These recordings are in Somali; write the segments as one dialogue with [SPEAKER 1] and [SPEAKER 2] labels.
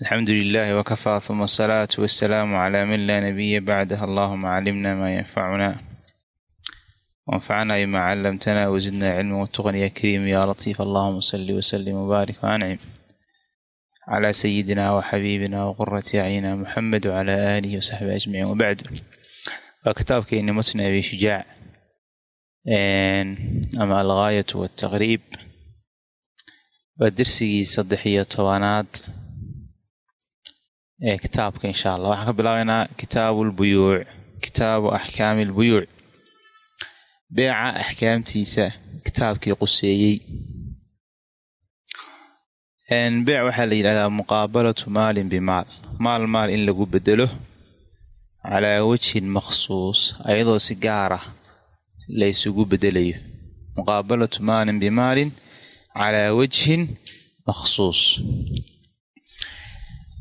[SPEAKER 1] alxamdu lilaah wakafaa uma asalaatu wasalaamu calaa man laa nabiya bacdah allahuma calimna maa yanfacuna wanfacnaa bimaa callamtana wasidnaa cilma watuqan ya kariim ya latiif allahuma sali wasalim wbaarik waancim calaa sayidina waxabiibina waqurati acyina muxamed wcalaa aalihi wasaxbi ajmaciin wabacdu waa kitaabkeeni matn abi shujaac ama algaayatu wataqriib waa dersigii saddex iyo tobanaad kitaabka insha allah waxaan ka bilaabaynaa kitaabu lbuyuuc kitaabu axkaami albuyuuc beeca axkaamtiisa kitaabkii quseeyey. Beec waxaa la yidhahdaa muqaabalatu maalin bimaal. Maal maal in lagu bedelo calaa wajhin makhsuus ayadoo si gaar ah la ysugu bedelayo muqaabalatu maalin bimaalin calaa wajhin makhsuus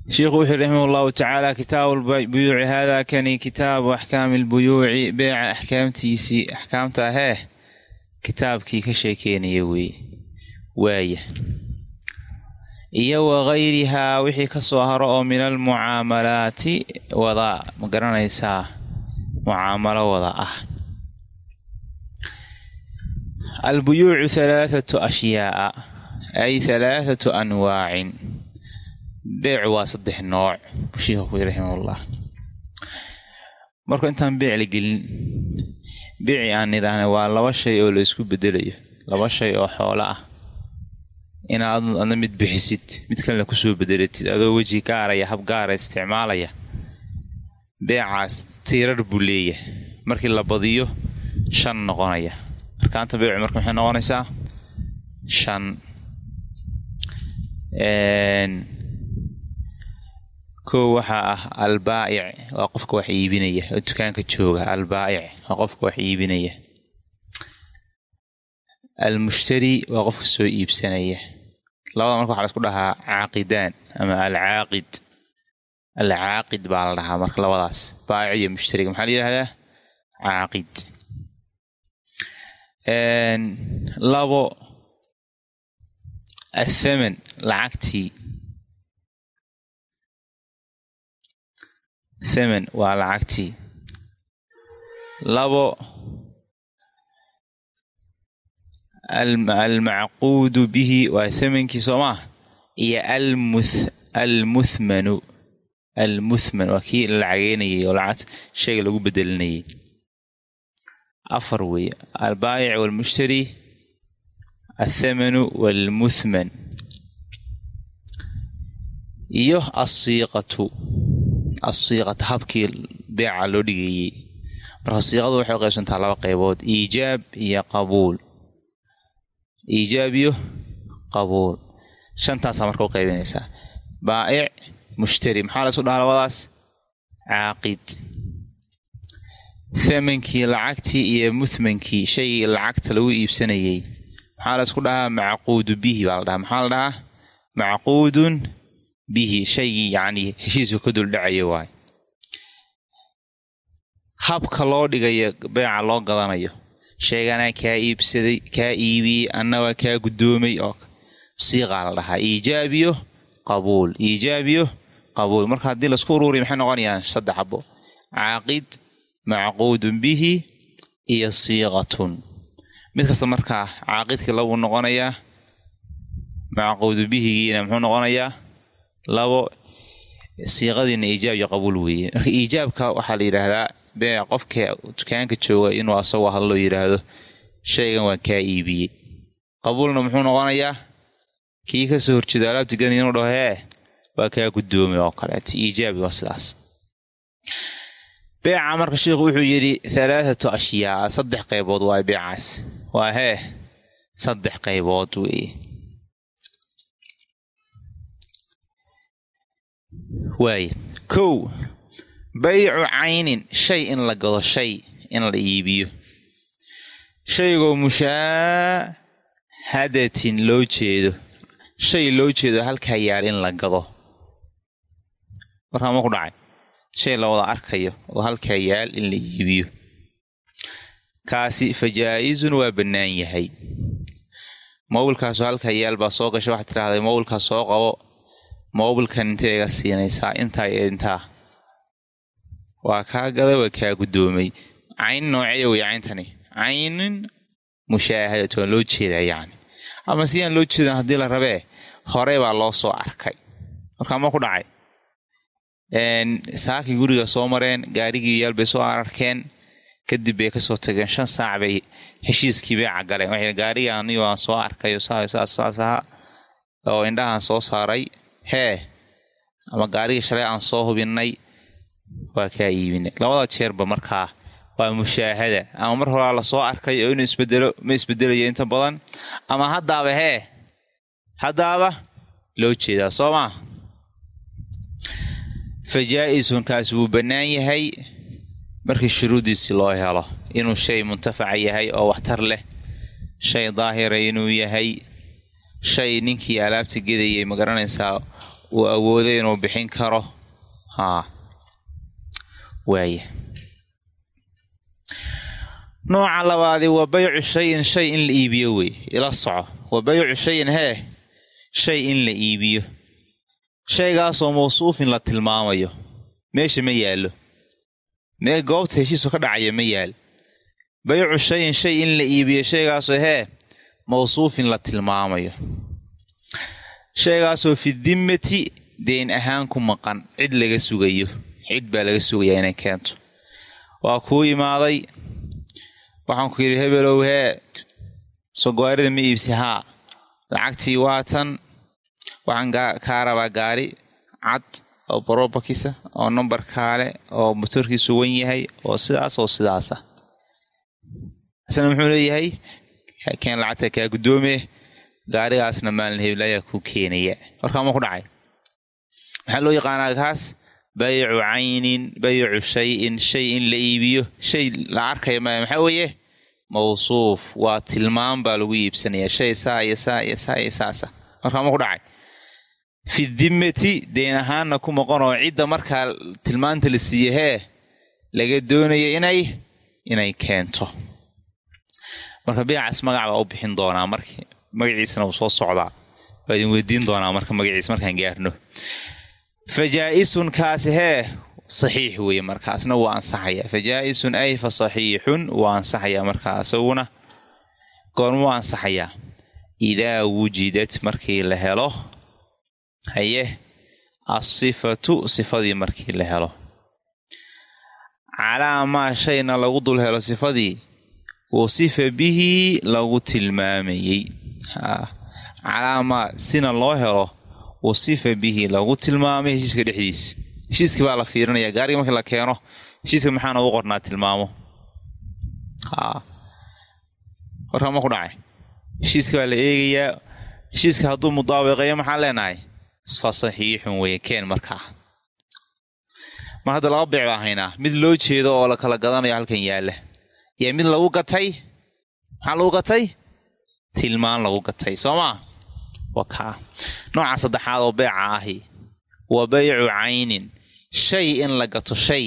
[SPEAKER 1] sheikhu wuxuu raximah llahu tacaala kitaabu buyuuci haadaa kani kitaabu axkaami lbuyuuci beeca axkaamtiisii axkaamta ahee kitaabkii ka sheekeynaya weeye waaya iyo wagayrihaa wixii ka soo haro oo min almucaamalaati wada ma garanaysaa mucaamalo wada ah. Albuyuucu halaathatu ashyaaa ay halaathatu anwaacin beecu waa saddex nooc bushiiha ku raximahullah. Marka intaan beec la gelin beeci aan nidhaahna waa laba shay oo la isku bedelayo laba shay oo xoolo ah. Inaad adna mid bixisid mid kalena ku soo bedelatid adoo weji gaaraya hab gaara isticmaalaya. Beecaas tiirar buu leeyahay. Markii la badiyo shan noqonaya. Arkaanta beecu marka maxay noqonaysaa? Shan kow waxaa ah albaa'ic waa qofka wax iibinaya. Oo dukaanka jooga albaa'ic waa qofka wax iibinaya. Almushtari waa qofka soo iibsanaya. Labada marka waxa la isku dhahaa caaqidaan ama alcaaqid. Alcaaqid baa la dhahaa marka labadaas. Baa'ic iyo mushtariga. Maxaa la yidhahdaa caaqid. Labo athaman lacagtii thaman waa lacagtii. Labo almacquudu bihi waa thamankii soo maah iyo almuthmanu. Almuthman waa kii la lacageynayay oo lacag shayga lagu bedelinayay. Afar weeye albaayic walmushtari athamanu walmuthman. Iyo asiiqatu asiiqata habkii beeca loo dhigeeyey marka siiqadu waxay u qaybsantaa laba qaybood iijaab iyo qabuul. Iijaab iyo qabuul. Shantaasaa marka u qaybinaysaa. Baa'ic mushtari maxaa la isku dhahaa labadaas? Caaqid. Thamankii lacagtii iyo muthmankii shaygii lacagta lagu iibsanayey. Maxaa la isku dhahaa? Macquudu bihi baa la dhahaa. Maxaa la dhahaa? Macquudun bihi shaygii yacnii heshiisku ka duldhacayo waay. Habka loo dhigayo beeca loo gadanayo shayganaa kaa iibsaday kaa iibiyey anna kaa guddoomay oo siiqaa la dhahaa iijaabiyo qabuul. Iijaabiyo qabuul. Marka haddii la isku uruuriya maxay noqonayaan saddex xabo caaqid macquudun bihi iyo siiqatun. Mid kasta markaa caaqidkii labuu noqonayaa macquudu bihigiina muxuu noqonayaa labo siiqadiina iijaab iyo qabuul weeye marka iijaabka waxaa la yidhaahdaa bee qofka dukaanka jooga inuu asagoo hadloo yidhaahdo shaygan waan kaa iibiyey qabuulna muxuu noqonayaa kii ka soo horjeedo alaabta gani inuu dhaho hee waa kaa guddoomay oo kaleeto. Iijaabi waa sidaas. Beeca marka sheikhu wuxuu yidhi halaathatu ashyaa saddex qaybood waa beecaas. Waa hee saddex qaybood weeye waaya kow baycu caynin shay in la gado shay in la iibiyo. Shaygoo mushaahadatin loo jeedo. Shay loo jeedo halkaa yaal in la gado. Warkaa ma ku dhacay. Shay la wada arkayo oo halkaa yaal in la iibiyo. Kaasi fa jaa-izun waa bannaan yahay. Mobilkaasu halkaa yaal baa soo gashay waxaad tidhahday mobilkaas soo qabo mobilkan intee iga siinaysaa intaa iyo intaa waa kaa gada waa kaa guddoomay cayn nooceeya wey cayntani caynin mushaahadat waa loo jeedaa yacni ama sidaan loo jeedan haddii la rabee hore baa loo soo arkay markaa ma ku dhacay saakii guriga soo mareen gaarigii yaal bay soo ararkeen kadib bay ka soo tageen shan saac bay heshiiskii bay cagaleen waxay gaariga aan soo arkayo saas saas aha oo indhahaan soo saaray hee ama gaarigii shalay aan soo hubinay waa kaa iibinay. Labada jeerba markaa waa mushaahada. Ama mar horaa la soo arkay oo inuu isbedelo ma isbedelayo inta badan. Ama haddaaba hee haddaaba loo jeedaa soo maa fa jaa-isun kaasi wuu bannaan yahay markii shuruuddiisii loo helo. Inuu shay muntafaca yahay oo waxtar leh. Shay daahira inuu yahay shay ninkii alaabta gedayay ma garanaysaa uu awooday inuu bixin karo? Haa waaya nooca labaadi waa baycu shayin shay in la iibiyo wey. Ila soco. Waa baycu shayin hee shay in la iibiyo. Shaygaasoo mawsuufin la tilmaamayo. Meesha ma yaallo. Mee goobta heshiisu ka dhacaya ma yaal. Baycu shayin shay in la iibiyo. Shaygaasoo hee mawsuufin la tilmaamayo. Shaygaasoo fi dimmati deen ahaan ku maqan cid laga sugayo cid baa laga sugayaa inay keento. Waa kuu imaaday waxaan ku yidhi hebelow hee sogoarida ma iibsi haa lacagtii waatan waxaan kaa rabaa gaari cad oo barobakisa oo nambarkaale oo motorkiisu wan yahay oo sidaas oo sidaasa isna muxuu leeyahay keen lacagta kaa guddoome gaarigaasna maalin heblayaa kuu keenaya. Warkaa ma ku dhacay. Maxaa loo yaqaanaa kaas? Baycu caynin baycu shayin shay in la iibiyo shay la arkaya maya maxaa weeye? Mawsuuf waa tilmaam baa lagu iibsanaya shay saa iyo saa iyo saa iyo saasa markaa ma ku dhacay. Fi dimmati deen ahaanna ku maqonoo cidda markaa tilmaanta la siiye hee laga doonaya inay inay keento marka beecaas magac baa u bixin doonaa mark magaciisana uu soo socdaa. Waa idin weydiin doonaa marka magaciis markaan gaarno. Fa jaa-isun kaasi hee saxiix weeye markaasna wuu ansaxayaa. Fa jaa-isun ay fa saxiixun wuu ansaxayaa markaa isaguna goormuu ansaxayaa. Idaa wujidat markii la helo haye asifatu sifadii markii la helo. Calaa maa shayna lagu dul helo sifadii wasifa bihi lagu tilmaamayey. Calaa maa sina loo helo wasifa bihi lagu tilmaamay heshiiska dhexdiis. Heshiiskii baa la fiirinaya gaariga markii la keeno heshiiska maxaa noogu qornaa tilmaamo. Warkaa ma ku dhacay. Heshiiska baa la eegayaa heshiiska hadduu mudaabiqeeyo maxaan leenahay? Fa saxiixun weye keen markaa. Mar hadda laba beec baa haynaa mid loo jeedo oo la kala gadanayo halkan yaalla iyo mid lagu gatay maxaa lagu gatay tilmaan lagu gatay soo maa waa kaa nooca saddexaad oo beeca ahi. Waa baycu caynin shay in la gato shay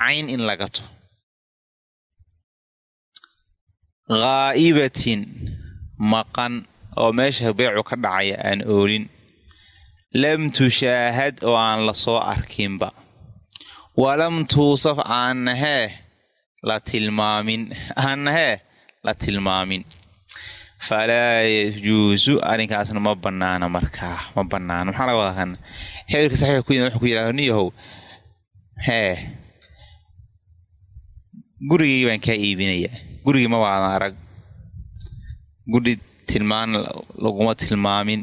[SPEAKER 1] cayn in la gato khaa'ibatin maqan. Oo meesha beecu ka dhacaya aan oolin lam tushaahad oo aan la soo arkinba walam tuusaf aanahee la tilmaamin. Aanahee la tilmaamin. Falaa yajuusu arrinkaasna ma banaana markaa ma banaana maxaa laga wadaa kan hebelka saxiixa ku yimid wuxuu ku yidhahdo niyahow hee gurigii baan kaa iibinayaa gurigii ma waadan arag. Guri tilmaan laguma tilmaamin.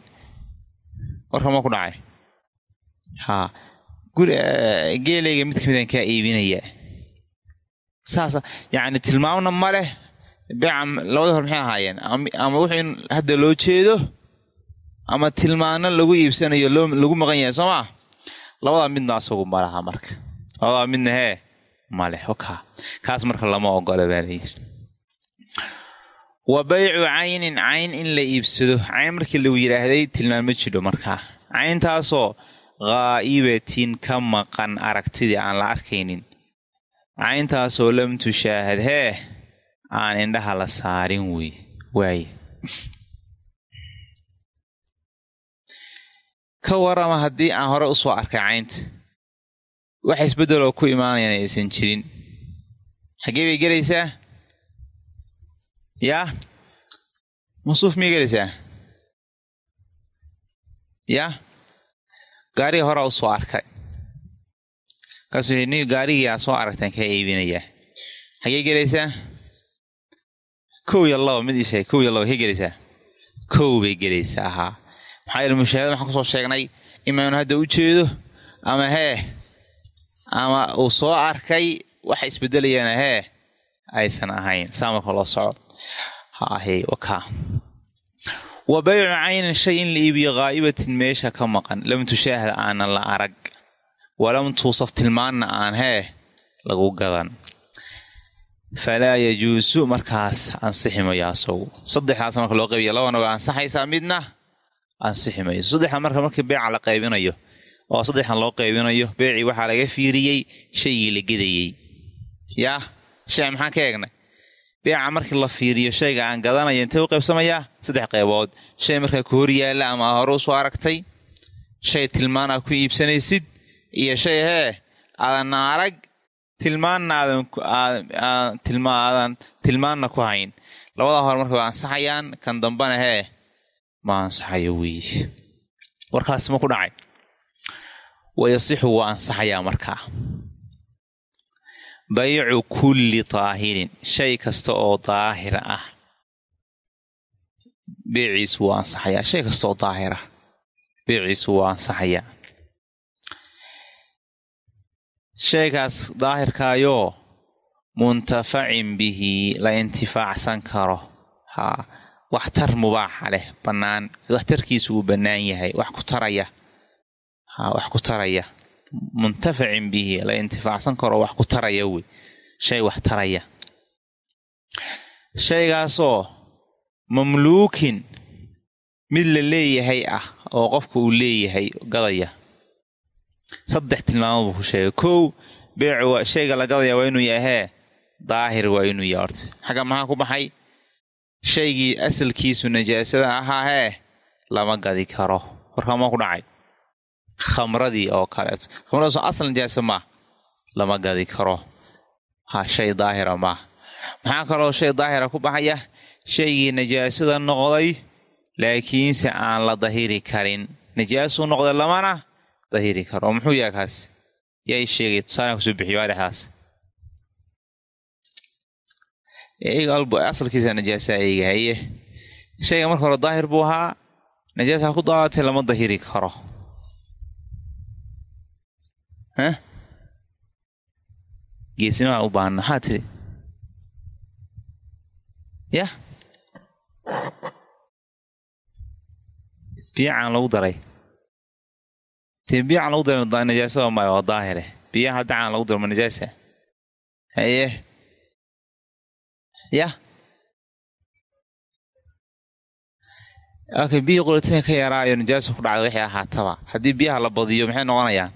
[SPEAKER 1] Warka ma ku dhacay. Haa. Geelayga mid kamidaan kaa iibinayaa saasa yacni tilmaamna ma leh beeca labada hor maxay ahaayeen. Ama wuxuu hadda loo jeedo ama tilmaano lagu iibsanayo lagu maqan yahay soo maa labadaa midna asagu malaha marka. Labadaa midna hee male oka kaas marka lama ogola baa layiri wa baycu caynin cayn in la iibsado. Cayn markii lagu yidhaahday tilmaamo jidho markaa cayntaasoo khaa'ibatin ka maqan aragtidii aan la arkaynin cayntaasoo lam tushaahad hee aan indhaha la saarin wey waaye ka warama haddii aan hore u soo arkay caynta wax isbeddeloo ku imaanayaan aysan jirin. Xaggee bay gelaysaa? Yaa masuuf miyay gelaysaa? Yaa gaariga horaa u soo arkay markaasuu ni gaarigii aa soo aragtaan kaa iibinayaa xaggee gelaysaa kow iyo laba mid isha kow iyo laba kay gelaysaa kow bay gelaysaa ahaa maxaa yeele mushaahada waxaan ku soo sheegnay imaanu hadda u jeedo ama hee ama uu soo arkay waxa isbedelayana hee aysan ahayn saa marka loo soco hahe wakaa wa baycu caynin shay in la iibiyo khaa'ibatin meesha ka maqan. Lam tushaahad aanan la arag walam tuusaf tilmaanna aan hee lagu gadan. Falaa yajuusu markaas ansixi mayo asagu saddexdaas marka loo qaybiya labana waa ansaxaysaa midna ansixi mayso saddexda marka markii beeca la qaybinayo oo saddexdan loo qaybinayo beecii waxaa laga fiiriyey shaygii la gedayey. Yaa shay maxaan ka eegnay? Beeca markii la fiiriyo shayga aan gadanayo intee u qaybsamayaa saddex qaybood. Shay markaa ku hor yaalla ama hore u soo aragtay? Shay tilmaan aad ku iibsanaysid iyo shay hee aadan arag. Tilmaanna aadan tilmaanna ku hayn. Labadaa hore marka waa ansaxayaan kan dambana hee ma ansaxayo weeye warkaas ma ku dhacay. Wayasixu waa ansaxayaa markaa baycu kulli daahirin shay kasta oo daahir ah. Beeciisu waa ansaxayaa shay kasta oo daahir ah beeciisu waa ansaxayaa shaygaas daahirkaayoo muntafacin bihi la intifaacsan karo. Haa waxtar mubaaxa leh bannaan waxtarkiisu uu bannaan yahay wax ku taraya. Haa wax ku taraya. Muntafacin bihi la intifaacsan karo wax ku taraya wey. Shay wax taraya. Shaygaasoo mamluukin mid la leeyahay ah oo qofka uu leeyahay gadaya saddex tilmaamo buu ku sheegay. Kow beecu shayga la gadaya waa inuu yahee daahir waa inuu yahay horta xagga maxaa ku baxay? Shaygii asalkiisu najaasada ahaa hee lama gadi karo. Warkaamaa ku dhacay? Khamradii oo kaleeto. Khamradaasoo asal najaasa maah lama gadi karo. Ha shay daahira maah maxaa kaloo shay daahira ku baxaya? Shaygii najaasada noqday laakiinse aan la dahiri karin. Najaasuu noqday lamana dahiri karo. Oo muxuu yahay kaas? Yaa sheegay tusaalaan ku soo bixiyo waa dhexdaas asalkiisa najaasa eyga haye shayga marka hore daahir buu ahaa. Najaasa ku daadatay lama dahiri karo. Geesnimaa u baahan maxaa tiri? Yah? Biyacaan lagu daray dee biyacaan lagu daray najaasada maayo waa daahire. Biyaha haddacaan lagu daro ma najaasa haye. Yah okay biyii qulatina ka yaraayo najaasa ku dhacday waxay ahaataba. Haddii biyaha la badiyo maxay noqonayaan?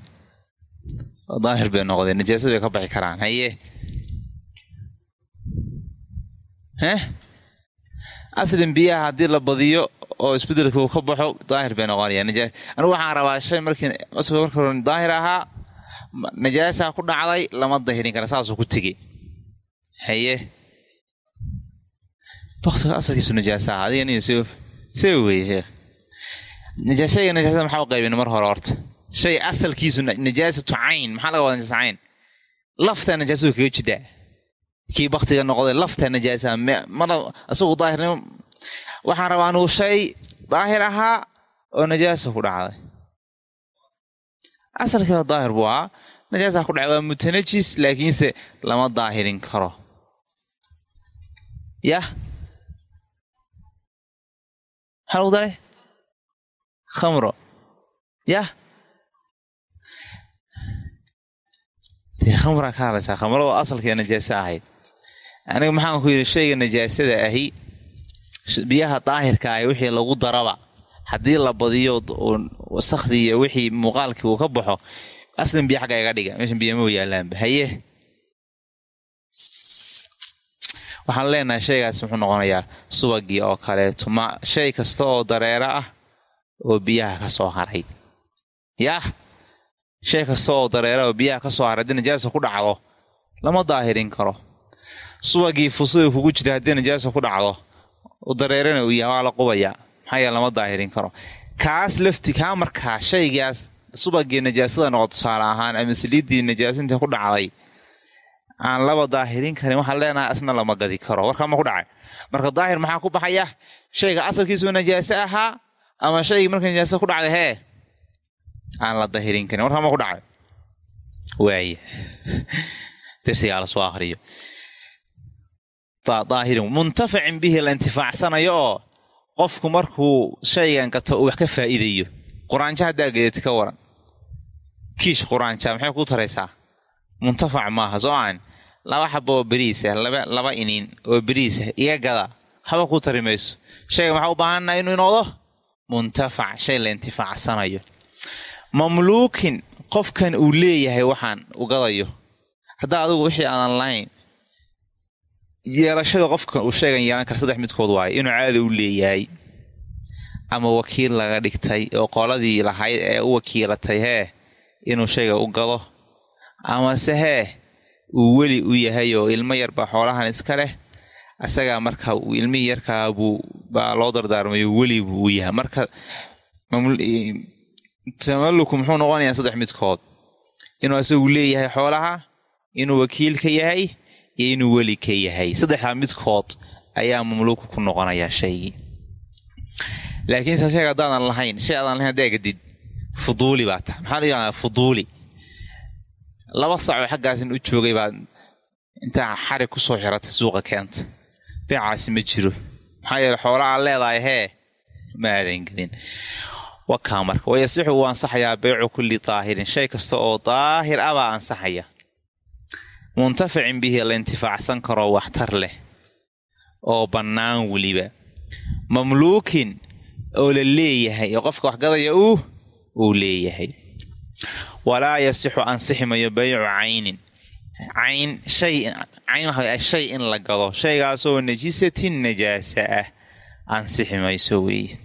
[SPEAKER 1] Daahir bay noqdeen. Najaasad bay ka baxi karaan. Haye heh aslin biyaha haddii la badiyo oo isbeddelka uu ka baxo daahir bay noqonayaan najaas anigu waxaan rabaa shay markii hore daahir ahaa najaasa ku dhacday lama dahirin kara saasuu ku tegey haye. Baktiga asalkiisu najaasa aha adiga nin soo weye sheekh. Najaashayga najaasada maxaa u qaybin mar hore horta? Shay asalkiisu najaasatu cayn maxaa laga wada najaasa cayn laftaa najaasadu kaga jidaa kii baktiga noqday laftaa najaasa isagu daahirnimo. Waxaan rabaa anugu shay daahir ahaa oo najaasa ku dhacday. Asalkeeda daahir buu ahaa. Najaasa ku dhacday waa mutanajis laakiinse lama daahirin karo. Yah maxaa lagu daray? Khamro. Yah dee khamraa ka hadlaysaa? Khamrado asalkee najaase ahayd aniga maxaan ku yidhi shayga najaasada ahi biyaha daahirka ahi wixii lagu daraba haddii la badiyo wasakhdii iyo wixii muuqaalkii uu ka baxo aslan biyo xagga iga dhiga. Meeshan biyama yaalaanba haye. Waxaan leenahay shaygaas muxuu noqonayaa subagii oo kaleeto. Ma shay kasta oo dareero ah oo biyaha ka soo haray. Yaah! Shay kasta oo dareera oo biyaha ka soo haray haddii najaasa ku dhacdo lama daahirin karo subagii fusuda kugu jira haddii najaasa ku dhacdo dareerana uu yahay waa la qubayaa. Maxaa yeele lama daahirin karo. Kaas lafti kaa markaa shaygaas subagii najaasada noqo tusaale ahaan ama saliiddii najaasinta ku dhacday aan laba daahirin karin waxaan leenahay asna lama gadi karo. Warkaa ma ku dhacay. Marka daahir maxaa ku baxaya? Shayga asalkiisuu najaaso ahaa ama shaygii marka najaasa ku dhacday hee? Aan la dahirin karin. Warkaa ma ku dhacay? Waaya darsigaa la soo akriyo daahirin muntafacin bihi la intifaacsanayo oo qofku markuu shaygan gato uu wax ka faa'iidayo. Quraanjo haddaa geedati ka waran. Kiish quraanja maxay ku taraysaa? Muntafac maaha soo aan. Laba xaba oo beriisa laba iniin oo beriisa iga gada. Haba ku tari mayso. Shayga maxaa u baahannaha inuu noqdo? Muntafac shay la intifaacsanayo mamluukin qofkan uu leeyahay waxaan u gadayo. Haddaa adigu wixii aadan lahayn yeelashada qofkan uu sheegan yeelan kara saddex midkood waayo inuu caada u leeyahay ama wakiil laga dhigtay oo qoladii lahayd ee u wakiilatay hee inuu shayga u gado? Amase hee uu weli u yahay oo ilmo yarbaa xoolahan iska leh? Asagaa marka ilmihii yarkaa buu baa loo dardaarmayo weli buu u yahay. Marka tamaluku muxuu noqonayaa saddex midkood. Inuu asagu leeyahay xoolaha inuu wakiil ka yahay iyo inuu weli ka yahay. Saddexdaa midkood ayaa mamluuku ku noqonayaa shaygii laakiinse shayga haddaadan lahayn shay aadaan lahayn haddaa gadid fuduuli baa tahay. Maxaa la fuduuli? Laba sacoo xaggaasin u joogay baad intaa ku soo xiratay suuqa keenta. Beecaasi ma jiro. Maxaa yeele xoola aad leedahay hee ma aadan gelin. Wakaa marka. Wayasixu wuu ansaxayaa beycu kulli daahirin. Shay kasta oo daahir ah baa ansaxaya muntafacin bihi la intifaacsan karoo waxtar leh oo bannaan weliba. Mamluukin oo la leeyahay oo qofka waxgadaya uu uu leeyahay. Walaa yasixu ansixi mayo baycu caynin. Cayn shay cayn waxa shay in la gado. Shaygaasoo najisatin najaasa ah ansixi mayso weeye.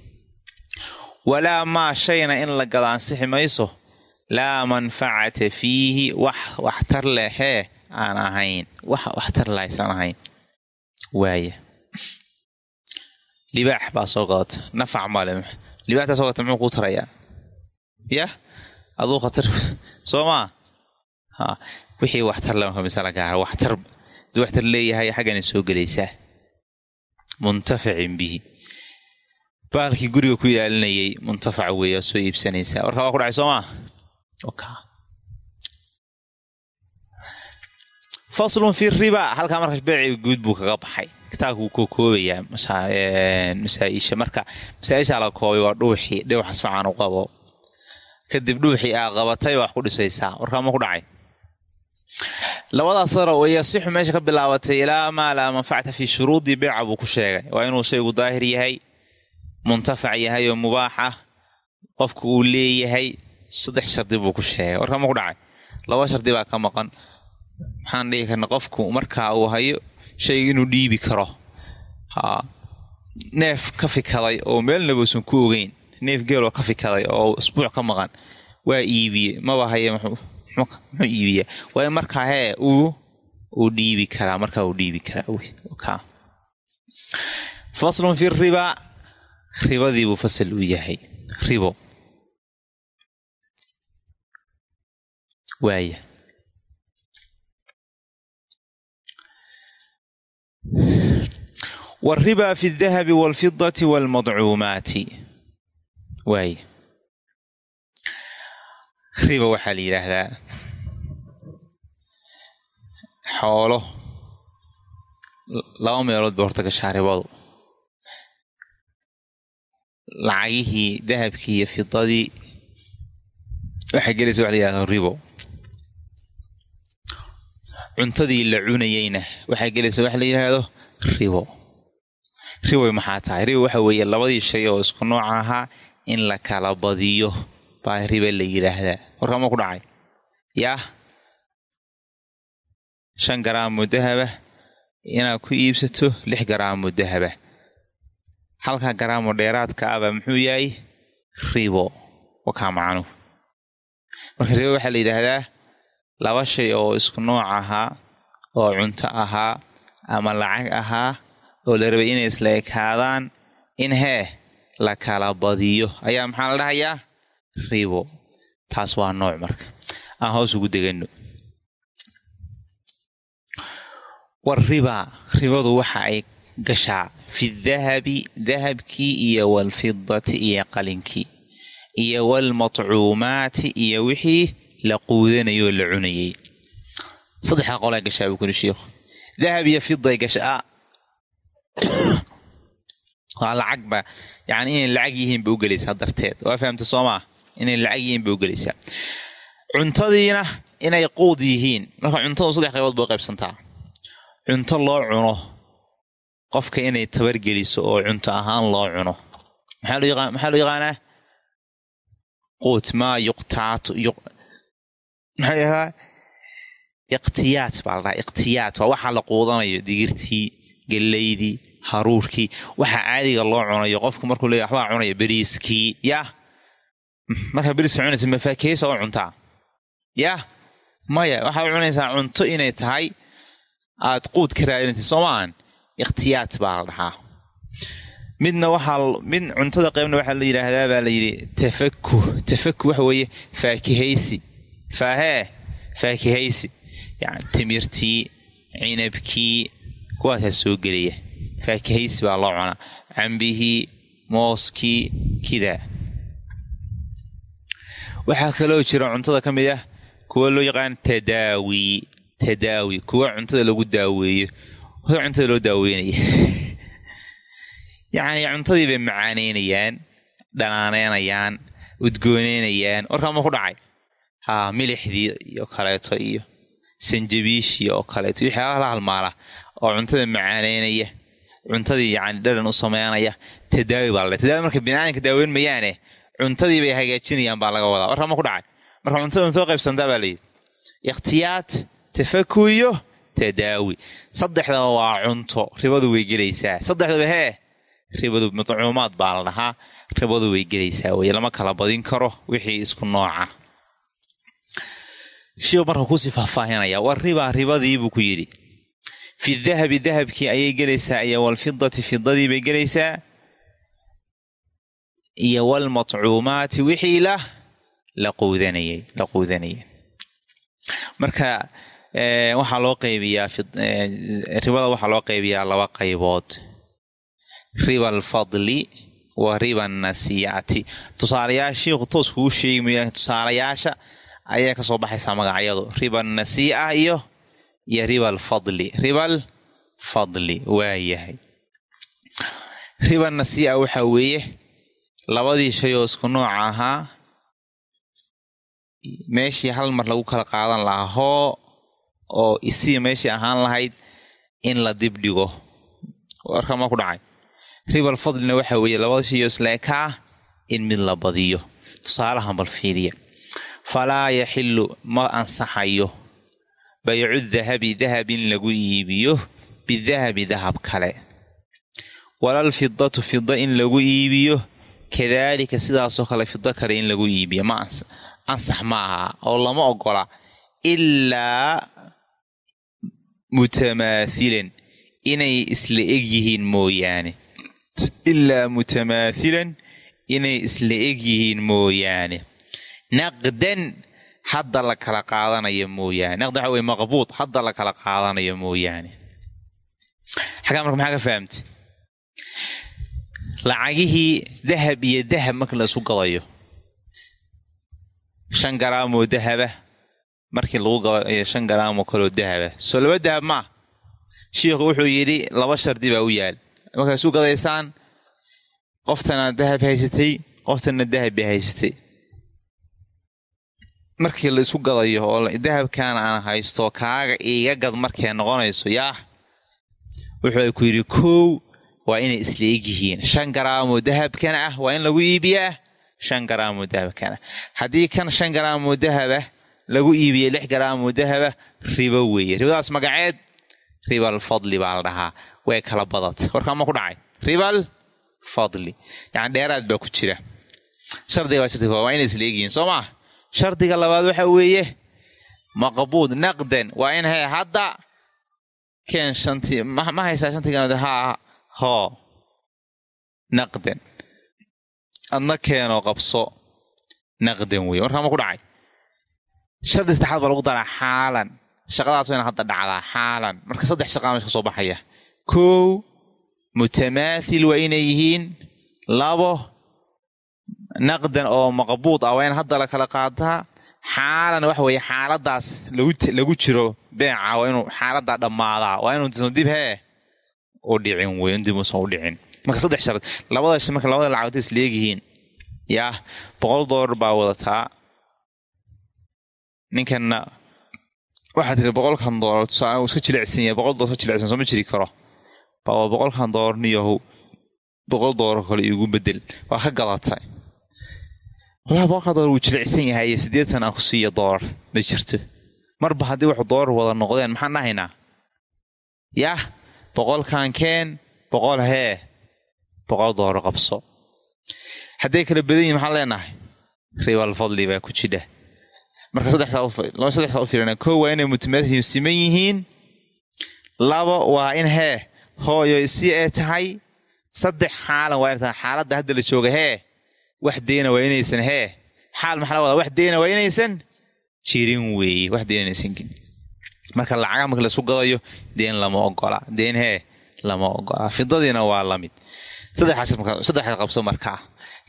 [SPEAKER 1] Walaa maa shayna in la gado ansixi mayso laa manfacata fiihi wax waxtar lehee aan ahayn wax waxtar lahaysan ahayn. Waaya libaax baa soo gadata nafac male libaaxtaa soo gadata muxuu kuu tarayaa? Yah aduu khatar soo maa ha. Wixii waxtar le marka misala gaara waxtar haduu waxtar leeyahay xaggana soo gelaysaa muntafacin bihi. Baalkii guriga ku ilaalinayay muntafac weeyaa soo iibsanaysaa warkaa waa ku dhacay soo maa faslun fi riba. Halkaa marka beeci guud buu kaga baxay. Kitaabka wuu kokoobayaa masaaisha. Marka masaaisha la koobay waa dhuuxii dhuuxas fiican u qabo. Kadib dhuuxii aa qabatay wax ku dhisaysaa. Warkaa ma ku dhacay? Labadaas saro wayasixu meesha ka bilaabatay ilaa maa laa manfacta fii shuruudii beeca buu ku sheegay. Waa inuu shaygu daahir yahay muntafac yahay oo mubaax ah. Qofku uu leeyahay saddex shardi buu ku sheegay. Warkaa ma ku dhacay? Laba baa ka maqan maxaan dhihi karna qofku markaa uu hayo shayga inuu dhiibi karo. Neef ka fikaday oo meelnaba usan ku ogeyn. Neef geeloo ka fikaday oo isbuuc ka maqan. Waa iibiye. Maba haye muxuu iibiyaa waa markaa hee uu dhiibi karaa markaa uu dhiibi karaa. Faslun fi riba. Ribadii buu fasal u yahay. Ribo. Waaya wariba fi dahabi walfidati walmadcuumaati waay riba waxaa la yidhaahdaa xoolo laba meelood ba horta gashaa ribadu lacagihii dahabkii iyo fidadii waxay gelaysa waxa la yidhahdaa ribo cuntadii la cunayeyna waxaa gelaysa waxa la yidhaahdo ribo riboy maxaa tahay? Ribo waxa weeye labadii shay oo isku nooca ahaa in la kala badiyo. Baa ribe la yidhaahdaa. Warkama ku dhacay? Yaah shan garaamoo dahaba inaad ku iibsato lix garaamoo dahaba halkaa garaamoo dheeraadka aba muxuu yahay? Ribo. Wakaa macnuhu marka ribo waxaa la yidhaahdaa laba shay oo isku nooc ahaa oo cunto ahaa ama lacag ahaa oo la rabay inay isla ekaadaan in hee la kala badiyo. Ayaa maxaa la dhahayaa? Ribo taas waa nooc marka. Aan hoos ugu degano war ribaa ribadu waxa ay gashaa fi dahabi dahabkii iyo walfidati iyo qalinkii iyo walmatcuumaati iyo wixii la quudanayoo la cunayay. Saddexdaa qolaa gashaa buu kuli sheikhu dahab iyo fiday gashaa waa lacagba yani inay lacag yihiin ba u gelaysaa darteed. Waa fahamta soo maa inay lacag yihiin ba u gelaysaa. Cuntadiina inay quud yihiin. Marka cuntadu saddex qaybood bay qaybsantaa. Cunto loo cuno. Qofka inay tabargeliso oo cunto ahaan loo cuno. Maxaa loo yaqaanaa quut maa yuqtaatu maxay ahaa ikhtiyaat baa la dhahaa waxaa la quudanayo digirtii gelaydii haruurkii. Waxaa caadiga loo cunayo qofku markuu leeya waxbaa cunaya beriiskii yah markaa beriiska cunaysa mafaakeheysa oo cuntaa? Yah maya waxaa u cunaysaa cunto inay tahay aad quud ka raadinaysa soo maahan ikhtiyaat baa la dhahaa. Midna waxaa mid cuntada qaybna waxaa la yidhaahdaa baa la yidhi tafaku tafaku waxa weeye faakihaysi. Faahee faakihaysi. Yani timirtii cinabkii kuwaasaa soo gelaya. Faakihaysi baa loo cunaa. Cambihii mooskii kidaa waxaa kaloo jira cuntada ka mid ah kuwa loo yaqaan tadaawi. Tadaawi kuwa cuntada lagu daaweeyo. Kuwa cuntada loo daaweynaya yacni cuntadii bay macaaneynayaan dhanaaneynayaan udgooneynayaan warkaama ku dhacay. Haa milixdii iyo kaleeto iyo sanjabiishii oo kaleeto. Waxyaalaha la halmaala oo cuntada macaaneynaya cuntadii yani dhadhan u sameynaya tadaawi baa la tadaawi marka biniaadamka daaweyn mayaane cuntadii bay hagaajinayaan baa laga wadaa. Warkaama ku dhacay. Marka cuntada soo qaybsantaa baa layidhi ikhtiyaat tafaku iyo tadaawi. Saddexdaba waa cunto ribadu way gelaysaa. Saddexdaba hee ribadu matcuumaad baa la dhahaa ribadu way gelaysaa wey lama kala badin karo wixii isku nooca. Shiu marka ku sii faahfaahinaya war ribaa ribadii ku yidhi fi dahabi dahabkii ayay gelaysaa iyo walfidati fidadii bay gelaysaa iyo walmatcuumaati wixii la la quudanayay la quudanayay marka waxaa loo qaybiyaa ribada waxaa loo qaybiyaa laba qaybood riba alfadli wa riba annasiicati tusaalayaasha shiikhu toos kugu sheegi maya tusaalayaasha ayaa ka soo baxaysaa magacyadu riba annasiica iyo iyo riba alfadli riba alfadli waayahay riba nasiica waxaa weeye labadii shay oo isku nooca ahaa meeshii hal mar lagu kala qaadan lahaa hoo oo isii meeshii ahaan lahayd in la dibdhigo warkama ku dhacay. Ribal fadlina waxaa weeye labada shay oo isla ekaa in mid la badiyo. Tusaalahan bal fiiriya. Falaa yaxilu ma ansaxayo baycu dahabi dahab in lagu iibiyo bidahabi dahab kale. Walal fidatu fida in lagu iibiyo kadaalika sidaasoo kale fido kale in lagu iibiyo. Ma ansax ma aha oo lama ogola. Ilaa mutamaathilan inay isla eg yihiin mooyaane. Ilaa mutamaathilan inay isla eg yihiin mooyaane. Naqdan hadda la kala qaadanayo mooyaane. Naqdan waxa wey maqbuud. Hadda la kala qaadanayo mooyaane. Xagaa marka maxaa ka fahamtay lacagihii dahab iyo dahab marka la isu gadayo shan garaam oo dahaba markii lagu gadayo shan garaam oo kaleo dahaba. Soo laba dahab maa shiikhu wuxuu yidhi laba shardi baa u yaal. Markaa isu gadaysaan qoftana dahab haysatay qoftana dahab bay haysatay markii la isku gadayo oo dahabkaana aan haysto kaaga iiga gad markay noqonayso yaah. Wuxuu ku yidhi kow waa inay isla egyihiin shan garaamoo dahabkana ah waa in lagu iibiyaa? Shan garaamoo dahabkana haddii kan shan garaamoo dahaba lagu iibiya lix garaamoo dahaba ribo weeye. Ribadaas magaceed ribal fadli baa la dhahaa. Way kala badata warkaama ku dhacay? Ribal fadli. Yani dheeraad baa ku jira. Shardiga waa shardiga waa inay isla soo maa shardiga labaad waxa weeye maqbuud naqdan waa in hay hadda keen shantii ma haysaa shantigan haa hoo naqdan adna keenoo qabso naqdan weeye markaa ma ku dhacay. Shardi saddexaad baa lagu daraa xaalan shaqadaas wayna hadda dhacdaa xaalan. Marka saddex shaqaa meesha ka soo baxaya. Kow mutamaathil waa inay yihiin labo naqdan oo maqbuud ah waa in hadda la kala qaataa xaalan waxa weeye xaaladaas lagu jiro beeca waa inuu xaaladaa dhammaadaa waa inuusan dib hee u dhicin wey dib uusan u dhicin. Marka saddex shard labada marka labada lacagta isleegyihiin yaa boqol doolar baa wadataa. Ninkanna waxaa tiri boqolkan doolar tusaale uu iska jilicsan yahay boqol doolar iska jilicsan soo jiri karo. Baa boqolkan doolar niyahow boqol doolar kale iigu bedel waa ka gadatay wuu jilicsan yahay iyo siddeetan aan ku siiya doolar ma jirto. Marba haddii waxu doolar wada noqdeen maxaan dhahaynaa yah boqolkan keen boqol hee boqol doolar qabso. Hadday kala badan yihiin maxaan leenahay? Ribal fadli baa ku jidha marka saddexsaa u fiirana koo waa inay mutamaathiin siman yihiin? Labo waa in hee hooyo si ee tahay? Saddex xaalan waa inay tahay xaaladda hadda la jooga hee wax deena waa inaysan hee xaal maxaa la wadaa? Wax deena waa inaysan? Jirin weeye wax deen inaysan jirin. Marka lacaga marka la isku gadayo deen lama ogola. Deen hee lama ogola. Fidadiina waa la mid saddexaas qabso markaa